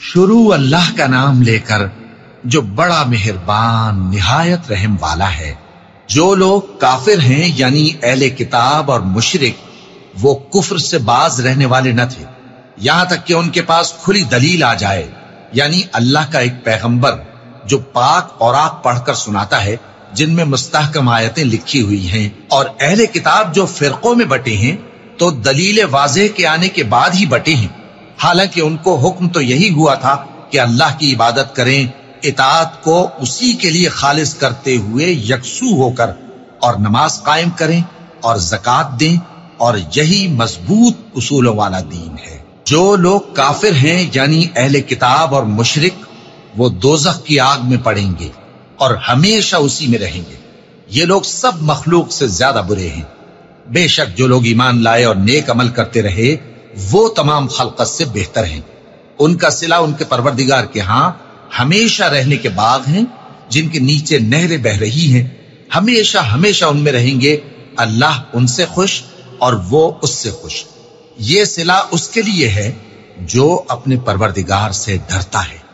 شروع اللہ کا نام لے کر جو بڑا مہربان، نہایت رحم والا ہے۔ جو لوگ کافر ہیں یعنی اہل کتاب اور مشرق وہ کفر سے باز رہنے والے نہ تھے۔ یہاں تک کہ ان کے پاس کھلی دلیل آ جائے۔ یعنی اللہ کا ایک پیغمبر جو پاک اور آگ پڑھ کر سناتا ہے، جن میں مستحکم آیتیں لکھی ہوئی ہیں۔ اور اہل کتاب جو فرقوں میں بٹے ہیں، تو دلیل واضح کے آنے کے بعد ہی بٹے ہیں۔ حالانکہ ان کو حکم تو یہی ہوا تھا کہ اللہ کی عبادت کریں، اطاعت کو اسی کے لیے خالص کرتے ہوئے یکسو ہو کر اور نماز قائم کریں اور زکات دیں اور یہی مضبوط اصولوں والا دین ہے۔ جو لوگ کافر ہیں یعنی اہل کتاب اور مشرق وہ دوزخ کی آگ میں پڑیں گے اور ہمیشہ اسی میں رہیں گے۔ یہ لوگ سب مخلوق سے زیادہ برے ہیں۔ بے شک جو لوگ ایمان لائے اور نیک عمل کرتے رہے وہ تمام خلقت سے بہتر ہیں۔ ان کا سلا ان کے پروردگار کے ہاں ہمیشہ رہنے کے باغ ہیں، جن کے نیچے نہریں بہ رہی ہیں۔ ہمیشہ ہمیشہ ان میں رہیں گے۔ اللہ ان سے خوش اور وہ اس سے خوش۔ یہ سلا اس کے لیے ہے جو اپنے پروردگار سے ڈرتا ہے۔